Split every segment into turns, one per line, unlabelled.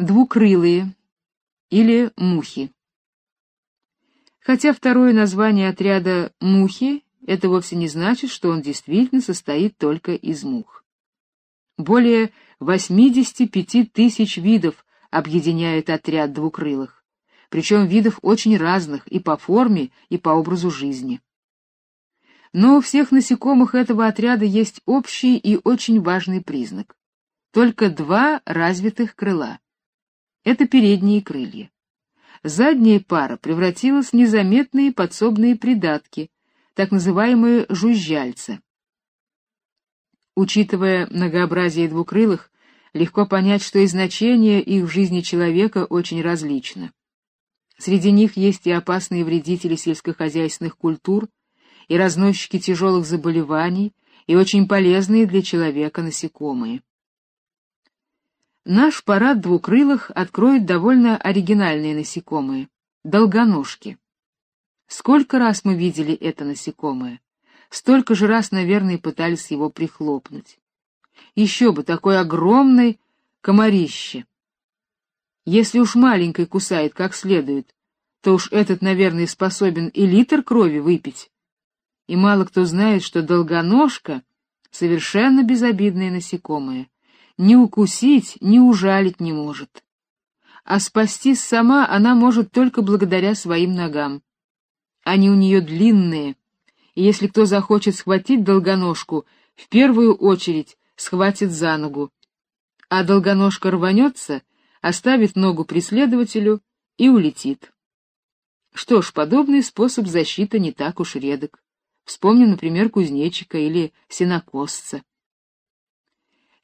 Двукрылые или мухи. Хотя второе название отряда мухи это вовсе не значит, что он действительно состоит только из мух. Более 85 тысяч видов объединяет отряд двукрылых, причем видов очень разных и по форме, и по образу жизни. Но у всех насекомых этого отряда есть общий и очень важный признак. Только два развитых крыла. Это передние крылья. Задняя пара превратилась в незаметные подсобные придатки, так называемые жужжальцы. Учитывая многообразие двукрылых, легко понять, что и значение их в жизни человека очень различно. Среди них есть и опасные вредители сельскохозяйственных культур, и разносчики тяжелых заболеваний, и очень полезные для человека насекомые. Наш парад двукрылых откроет довольно оригинальные насекомые долгоножки. Сколько раз мы видели это насекомое? Столько же раз, наверное, пытались его прихлопнуть. Еще бы, такой огромный комарище. Если уж маленький кусает как следует, то уж этот, наверное, способен и литр крови выпить. И мало кто знает, что долгоножка — совершенно безобидное насекомое. Ни укусить, ни ужалить не может. А спастись сама она может только благодаря своим ногам. Они у нее длинные, и если кто захочет схватить долгоножку, в первую очередь схватит за ногу. А долгоножка рванется, оставит ногу преследователю и улетит. Что ж, подобный способ защиты не так уж редок. Вспомним, например, кузнечика или сенокосца.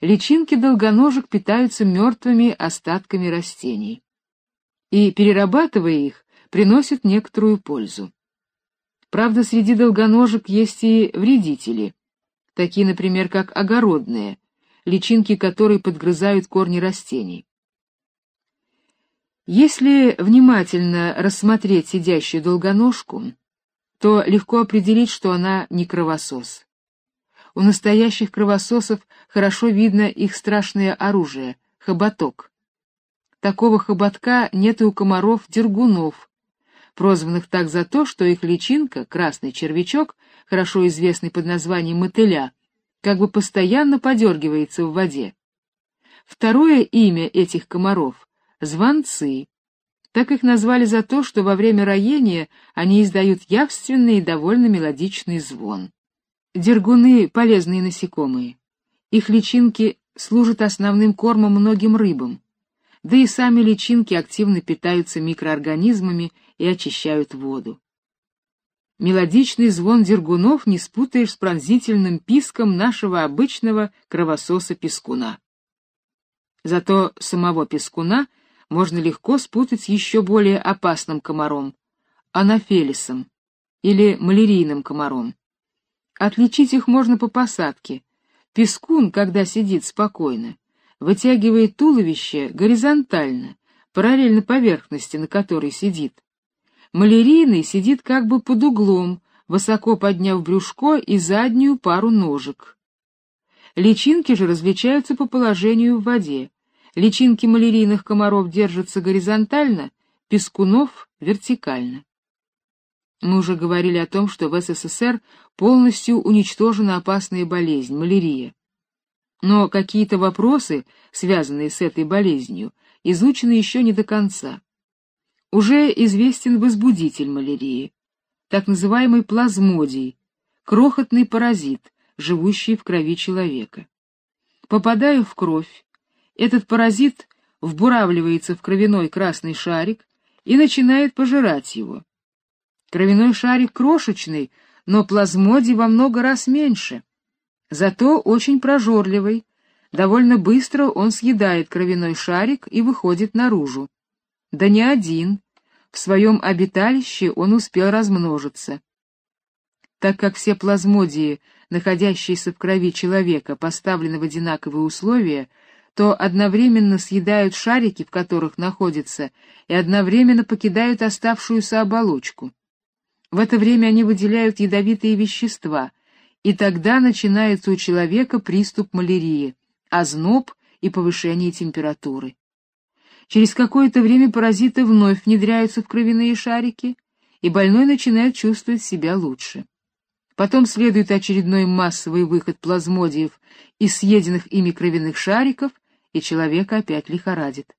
Личинки долгоножек питаются мертвыми остатками растений. И, перерабатывая их, приносят некоторую пользу. Правда, среди долгоножек есть и вредители, такие, например, как огородные, личинки которой подгрызают корни растений. Если внимательно рассмотреть сидящую долгоножку, то легко определить, что она не кровосос. У настоящих кровососов хорошо видно их страшное оружие — хоботок. Такого хоботка нет и у комаров-дергунов, прозванных так за то, что их личинка, красный червячок, хорошо известный под названием мотыля, как бы постоянно подергивается в воде. Второе имя этих комаров — звонцы. Так их назвали за то, что во время роения они издают явственный и довольно мелодичный звон. Дергуны — полезные насекомые. Их личинки служат основным кормом многим рыбам да и сами личинки активно питаются микроорганизмами и очищают воду. Мелодичный звон дергунов не спутаешь с пронзительным писком нашего обычного кровососа-пескуна. Зато самого пескуна можно легко спутать с еще более опасным комаром — анафелисом или малярийным комаром. Отличить их можно по посадке. Пескун, когда сидит спокойно, вытягивает туловище горизонтально, параллельно поверхности, на которой сидит. Малярийный сидит как бы под углом, высоко подняв брюшко и заднюю пару ножек. Личинки же различаются по положению в воде. Личинки малярийных комаров держатся горизонтально, пескунов — вертикально. Мы уже говорили о том, что в СССР полностью уничтожена опасная болезнь — малярия. Но какие-то вопросы, связанные с этой болезнью, изучены еще не до конца. Уже известен возбудитель малярии, так называемый плазмодий, крохотный паразит, живущий в крови человека. Попадая в кровь, этот паразит вбуравливается в кровяной красный шарик и начинает пожирать его. Кровяной шарик крошечный, но плазмодий во много раз меньше. Зато очень прожорливый. Довольно быстро он съедает кровяной шарик и выходит наружу. Да не один. В своем обиталище он успел размножиться. Так как все плазмодии, находящиеся в крови человека, поставлены в одинаковые условия, то одновременно съедают шарики, в которых находятся, и одновременно покидают оставшуюся оболочку. В это время они выделяют ядовитые вещества, и тогда начинается у человека приступ малярии, озноб и повышение температуры. Через какое-то время паразиты вновь внедряются в кровяные шарики, и больной начинает чувствовать себя лучше. Потом следует очередной массовый выход плазмодиев из съеденных ими кровяных шариков, и человека опять лихорадит.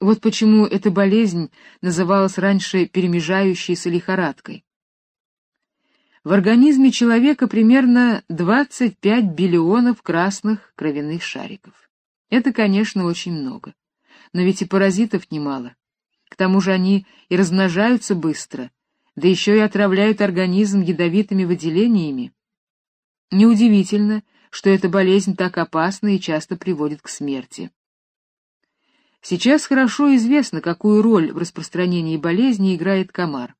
Вот почему эта болезнь называлась раньше перемежающейся лихорадкой. В организме человека примерно 25 биллионов красных кровяных шариков. Это, конечно, очень много. Но ведь и паразитов немало. К тому же они и размножаются быстро, да еще и отравляют организм ядовитыми выделениями. Неудивительно, что эта болезнь так опасна и часто приводит к смерти. Сейчас хорошо известно, какую роль в распространении болезни играет комар.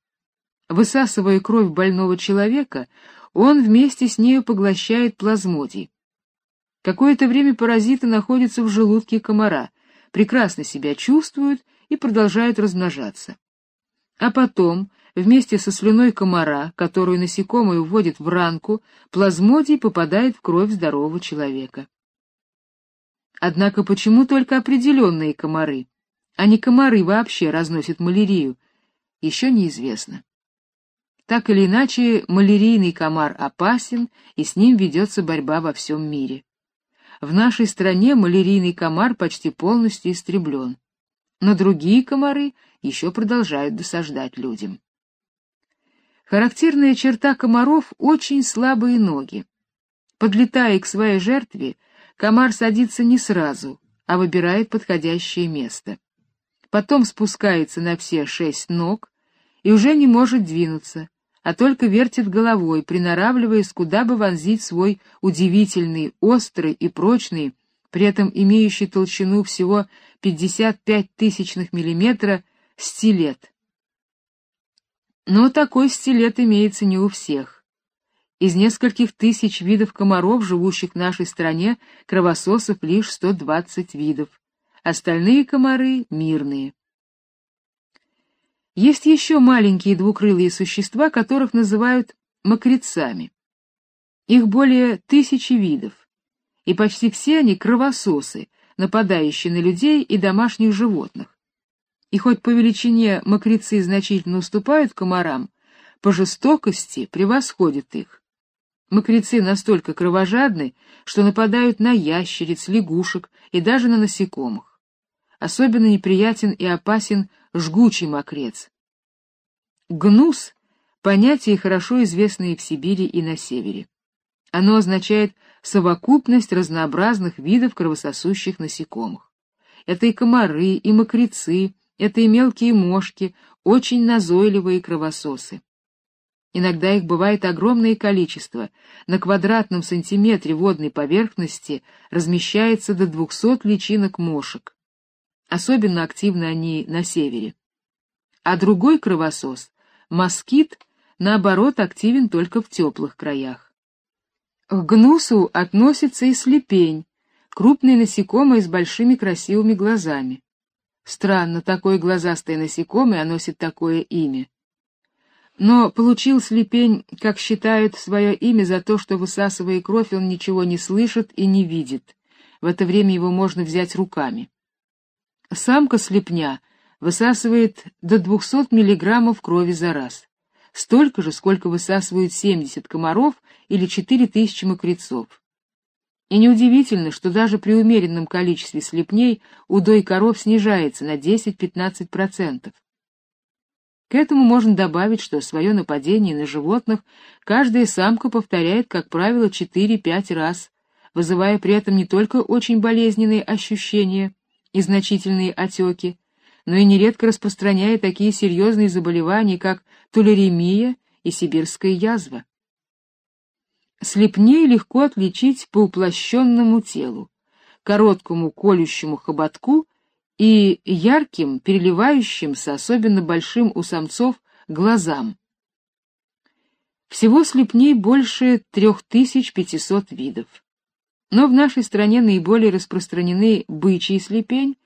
Высасывая кровь больного человека, он вместе с нею поглощает плазмодий. Какое-то время паразиты находятся в желудке комара, прекрасно себя чувствуют и продолжают размножаться. А потом, вместе со слюной комара, которую насекомое вводит в ранку, плазмодий попадает в кровь здорового человека. Однако почему только определенные комары, а не комары вообще разносят малярию, еще неизвестно. Так или иначе, малярийный комар опасен, и с ним ведется борьба во всем мире. В нашей стране малярийный комар почти полностью истреблен, но другие комары еще продолжают досаждать людям. Характерная черта комаров — очень слабые ноги. Подлетая к своей жертве, комар садится не сразу, а выбирает подходящее место. Потом спускается на все шесть ног и уже не может двинуться, а только вертит головой, приноравливаясь, куда бы вонзить свой удивительный, острый и прочный, при этом имеющий толщину всего 55 тысячных миллиметра, стилет. Но такой стилет имеется не у всех. Из нескольких тысяч видов комаров, живущих в нашей стране, кровососов лишь 120 видов. Остальные комары мирные. Есть еще маленькие двукрылые существа, которых называют мокрецами. Их более тысячи видов, и почти все они кровососы, нападающие на людей и домашних животных. И хоть по величине мокрецы значительно уступают комарам, по жестокости превосходят их. Мокрецы настолько кровожадны, что нападают на ящериц, лягушек и даже на насекомых. Особенно неприятен и опасен жгучий мокрец. Гнус — понятие, хорошо известное в Сибири и на севере. Оно означает совокупность разнообразных видов кровососущих насекомых. Это и комары, и мокрецы, это и мелкие мошки, очень назойливые кровососы. Иногда их бывает огромное количество. На квадратном сантиметре водной поверхности размещается до 200 личинок мошек. Особенно активны они на севере. А другой кровосос, москит, наоборот, активен только в теплых краях. К гнусу относится и слепень, крупное насекомое с большими красивыми глазами. Странно, такое глазастое насекомое носит такое имя. Но получил слепень, как считают, свое имя за то, что, высасывая кровь, он ничего не слышит и не видит. В это время его можно взять руками. Самка слепня высасывает до 200 миллиграммов крови за раз. Столько же, сколько высасывают 70 комаров или 4000 мокрецов. И неудивительно, что даже при умеренном количестве слепней удой коров снижается на 10-15%. К этому можно добавить, что свое нападение на животных каждая самка повторяет, как правило, 4-5 раз, вызывая при этом не только очень болезненные ощущения и значительные отеки, но и нередко распространяя такие серьезные заболевания, как тулеремия и сибирская язва. Слепней легко отличить по уплощенному телу, короткому колющему хоботку и ярким, переливающимся, особенно большим у самцов, глазам. Всего слепней больше 3500 видов. Но в нашей стране наиболее распространены бычий слепень,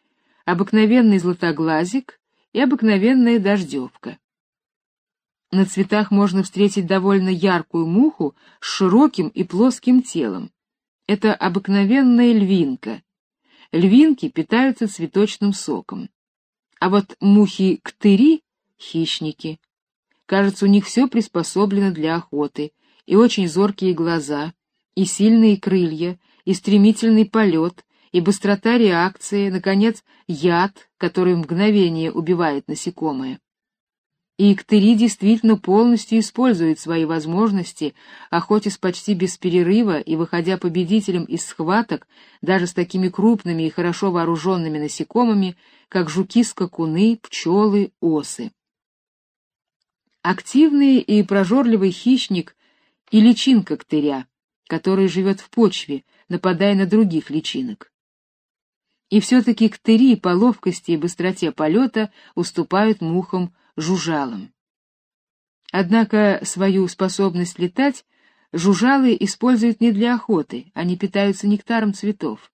обыкновенный златоглазик и обыкновенная дождевка. На цветах можно встретить довольно яркую муху с широким и плоским телом. Это обыкновенная львинка, львинки питаются цветочным соком. А вот мухи-ктыри — хищники. Кажется, у них все приспособлено для охоты, и очень зоркие глаза, и сильные крылья, и стремительный полет, и быстрота реакции, наконец, яд, который в мгновение убивает насекомое. И Иктыри действительно полностью использует свои возможности, охотясь почти без перерыва и выходя победителем из схваток даже с такими крупными и хорошо вооруженными насекомыми, как жуки-скакуны, пчелы, осы. Активный и прожорливый хищник и личинка ктыря, который живет в почве, нападая на других личинок. И все-таки ктыри по ловкости и быстроте полета уступают мухам жужжалам. Однако свою способность летать жужжалы используют не для охоты, они питаются нектаром цветов.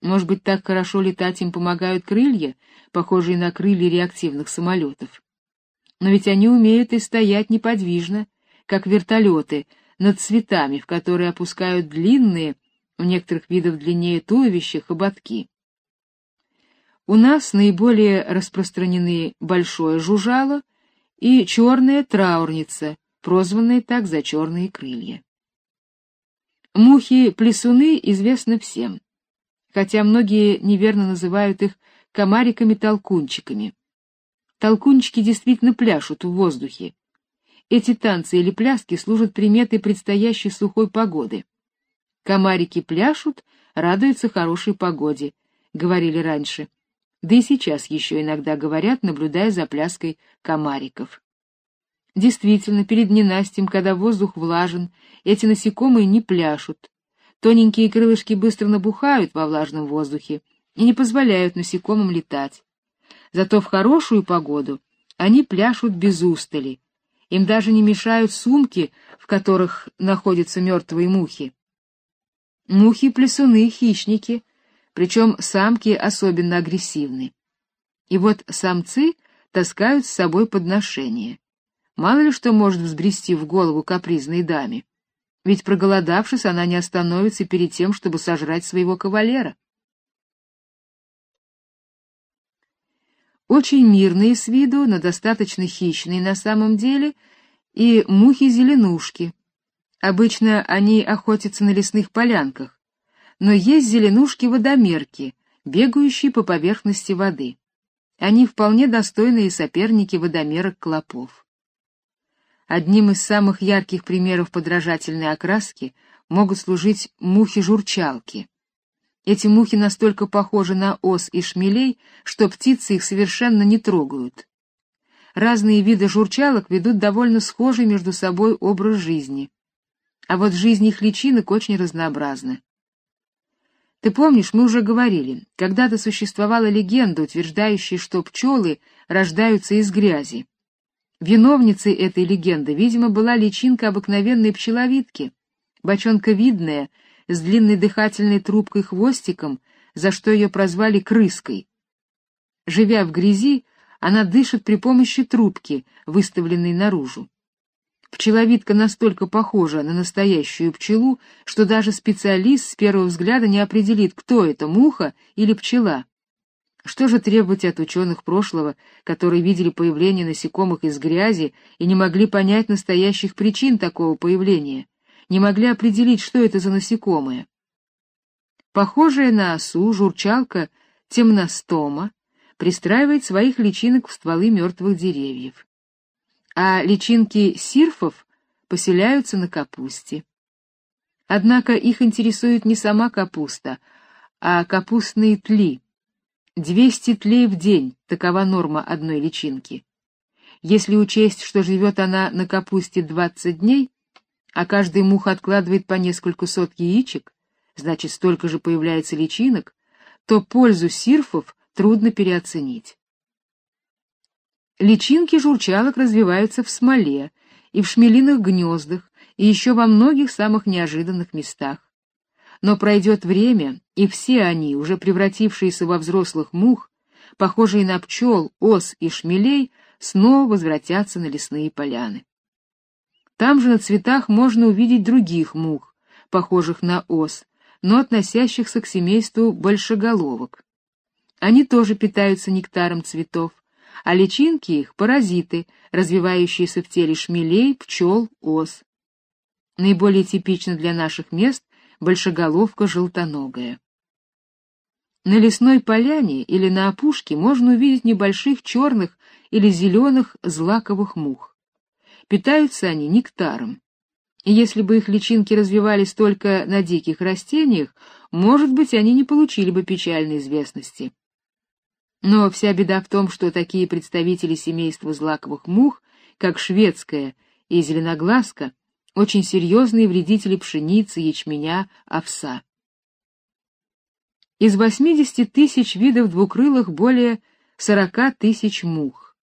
Может быть, так хорошо летать им помогают крылья, похожие на крылья реактивных самолетов. Но ведь они умеют и стоять неподвижно, как вертолеты, над цветами, в которые опускают длинные, у некоторых видов длиннее туловища, хоботки. У нас наиболее распространены большое жужжало и черная траурница, прозванная так за черные крылья. Мухи-плесуны известны всем, хотя многие неверно называют их комариками-толкунчиками. Толкунчики действительно пляшут в воздухе. Эти танцы или пляски служат приметой предстоящей сухой погоды. Комарики пляшут, радуются хорошей погоде, говорили раньше да и сейчас еще иногда говорят, наблюдая за пляской комариков. Действительно, перед ненастьем, когда воздух влажен, эти насекомые не пляшут. Тоненькие крылышки быстро набухают во влажном воздухе и не позволяют насекомым летать. Зато в хорошую погоду они пляшут без устали. Им даже не мешают сумки, в которых находятся мертвые мухи. Мухи-плесуны — хищники, причем самки особенно агрессивны. И вот самцы таскают с собой подношения. Мало ли что может взбрести в голову капризной даме. Ведь проголодавшись, она не остановится перед тем, чтобы сожрать своего кавалера. Очень мирные с виду, но достаточно хищные на самом деле, и мухи-зеленушки. Обычно они охотятся на лесных полянках, но есть зеленушки-водомерки, бегающие по поверхности воды. Они вполне достойные соперники водомерок-клопов. Одним из самых ярких примеров подражательной окраски могут служить мухи-журчалки. Эти мухи настолько похожи на ос и шмелей, что птицы их совершенно не трогают. Разные виды журчалок ведут довольно схожий между собой образ жизни. А вот жизнь их личинок очень разнообразна. Ты помнишь, мы уже говорили, когда-то существовала легенда, утверждающая, что пчелы рождаются из грязи. Виновницей этой легенды, видимо, была личинка обыкновенной пчеловидки, бочонковидная, с длинной дыхательной трубкой хвостиком, за что ее прозвали крыской. Живя в грязи, она дышит при помощи трубки, выставленной наружу. Пчеловидка настолько похожа на настоящую пчелу, что даже специалист с первого взгляда не определит, кто это, муха или пчела. Что же требовать от ученых прошлого, которые видели появление насекомых из грязи и не могли понять настоящих причин такого появления, не могли определить, что это за насекомое? Похожая на осу журчалка темностома пристраивает своих личинок в стволы мертвых деревьев а личинки сирфов поселяются на капусте. Однако их интересует не сама капуста, а капустные тли. 200 тлей в день — такова норма одной личинки. Если учесть, что живет она на капусте 20 дней, а каждая муха откладывает по несколько сот яичек, значит, столько же появляется личинок, то пользу сирфов трудно переоценить. Личинки журчалок развиваются в смоле и в шмелиных гнездах, и еще во многих самых неожиданных местах. Но пройдет время, и все они, уже превратившиеся во взрослых мух, похожие на пчел, ос и шмелей, снова возвратятся на лесные поляны. Там же на цветах можно увидеть других мух, похожих на ос, но относящихся к семейству большеголовок. Они тоже питаются нектаром цветов, а личинки их — паразиты, развивающиеся в теле шмелей, пчел, ос. Наиболее типично для наших мест большеголовка желтоногая. На лесной поляне или на опушке можно увидеть небольших черных или зеленых злаковых мух. Питаются они нектаром. И если бы их личинки развивались только на диких растениях, может быть, они не получили бы печальной известности. Но вся беда в том, что такие представители семейства злаковых мух, как шведская и зеленоглазка, очень серьезные вредители пшеницы, ячменя, овса. Из 80 тысяч видов двукрылых более 40 тысяч мух.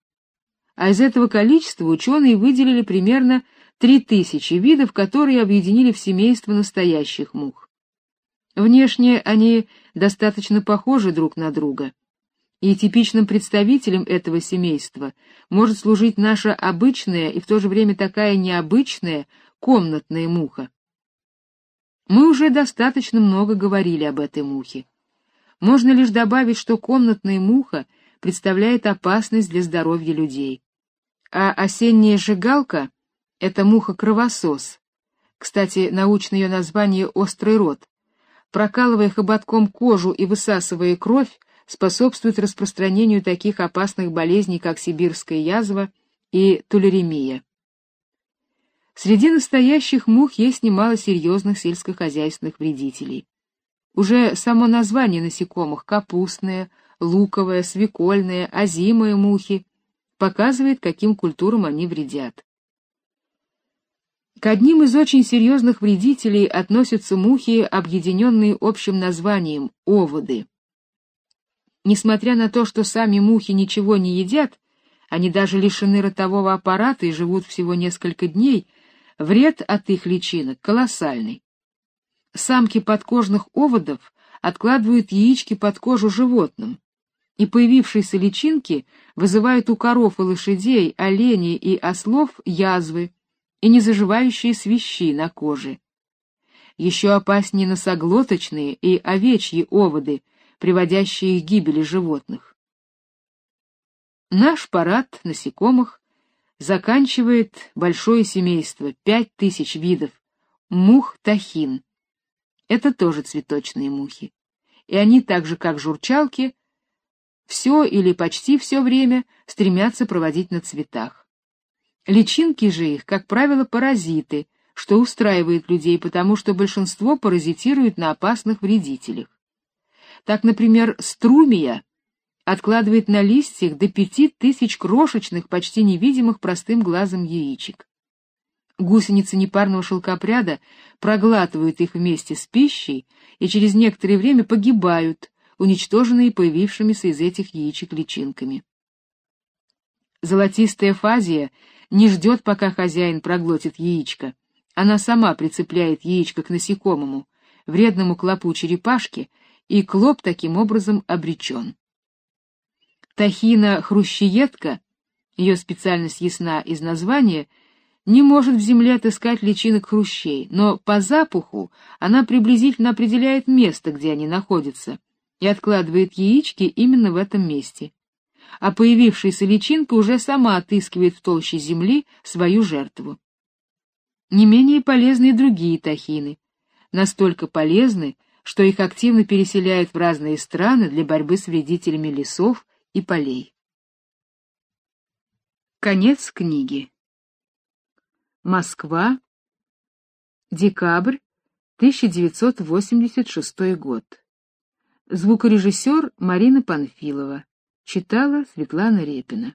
А из этого количества ученые выделили примерно 3 тысячи видов, которые объединили в семейство настоящих мух. Внешне они достаточно похожи друг на друга и типичным представителем этого семейства может служить наша обычная и в то же время такая необычная комнатная муха. Мы уже достаточно много говорили об этой мухе. Можно лишь добавить, что комнатная муха представляет опасность для здоровья людей. А осенняя жигалка — это муха-кровосос. Кстати, научное ее название — острый рот. Прокалывая хоботком кожу и высасывая кровь, способствует распространению таких опасных болезней, как сибирская язва и тулеремия. Среди настоящих мух есть немало серьезных сельскохозяйственных вредителей. Уже само название насекомых капустные, луковые, свекольные, озимые мухи показывает, каким культурам они вредят. К одним из очень серьезных вредителей относятся мухи, объединенные общим названием оводы. Несмотря на то, что сами мухи ничего не едят, они даже лишены ротового аппарата и живут всего несколько дней, вред от их личинок колоссальный. Самки подкожных оводов откладывают яички под кожу животным, и появившиеся личинки вызывают у коров и лошадей, оленей и ослов язвы и незаживающие свищи на коже. Еще опаснее носоглоточные и овечьи оводы — приводящие к гибели животных. Наш парад насекомых заканчивает большое семейство, пять тысяч видов, мух-тахин. Это тоже цветочные мухи. И они, так же как журчалки, все или почти все время стремятся проводить на цветах. Личинки же их, как правило, паразиты, что устраивает людей, потому что большинство паразитирует на опасных вредителях. Так, например, струмия откладывает на листьях до пяти тысяч крошечных, почти невидимых простым глазом яичек. Гусеницы непарного шелкопряда проглатывают их вместе с пищей и через некоторое время погибают, уничтоженные появившимися из этих яичек личинками. Золотистая фазия не ждет, пока хозяин проглотит яичко. Она сама прицепляет яичко к насекомому, вредному клопу черепашки, и Клоп таким образом обречен. Тахина хрущиетка, ее специальность ясна из названия, не может в земле отыскать личинок хрущей, но по запаху она приблизительно определяет место, где они находятся, и откладывает яички именно в этом месте. А появившаяся личинка уже сама отыскивает в толще земли свою жертву. Не менее полезны и другие тахины, настолько полезны, что их активно переселяют в разные страны для борьбы с вредителями лесов и полей. Конец книги. Москва. Декабрь 1986 год. Звукорежиссер Марина Панфилова. Читала Светлана Репина.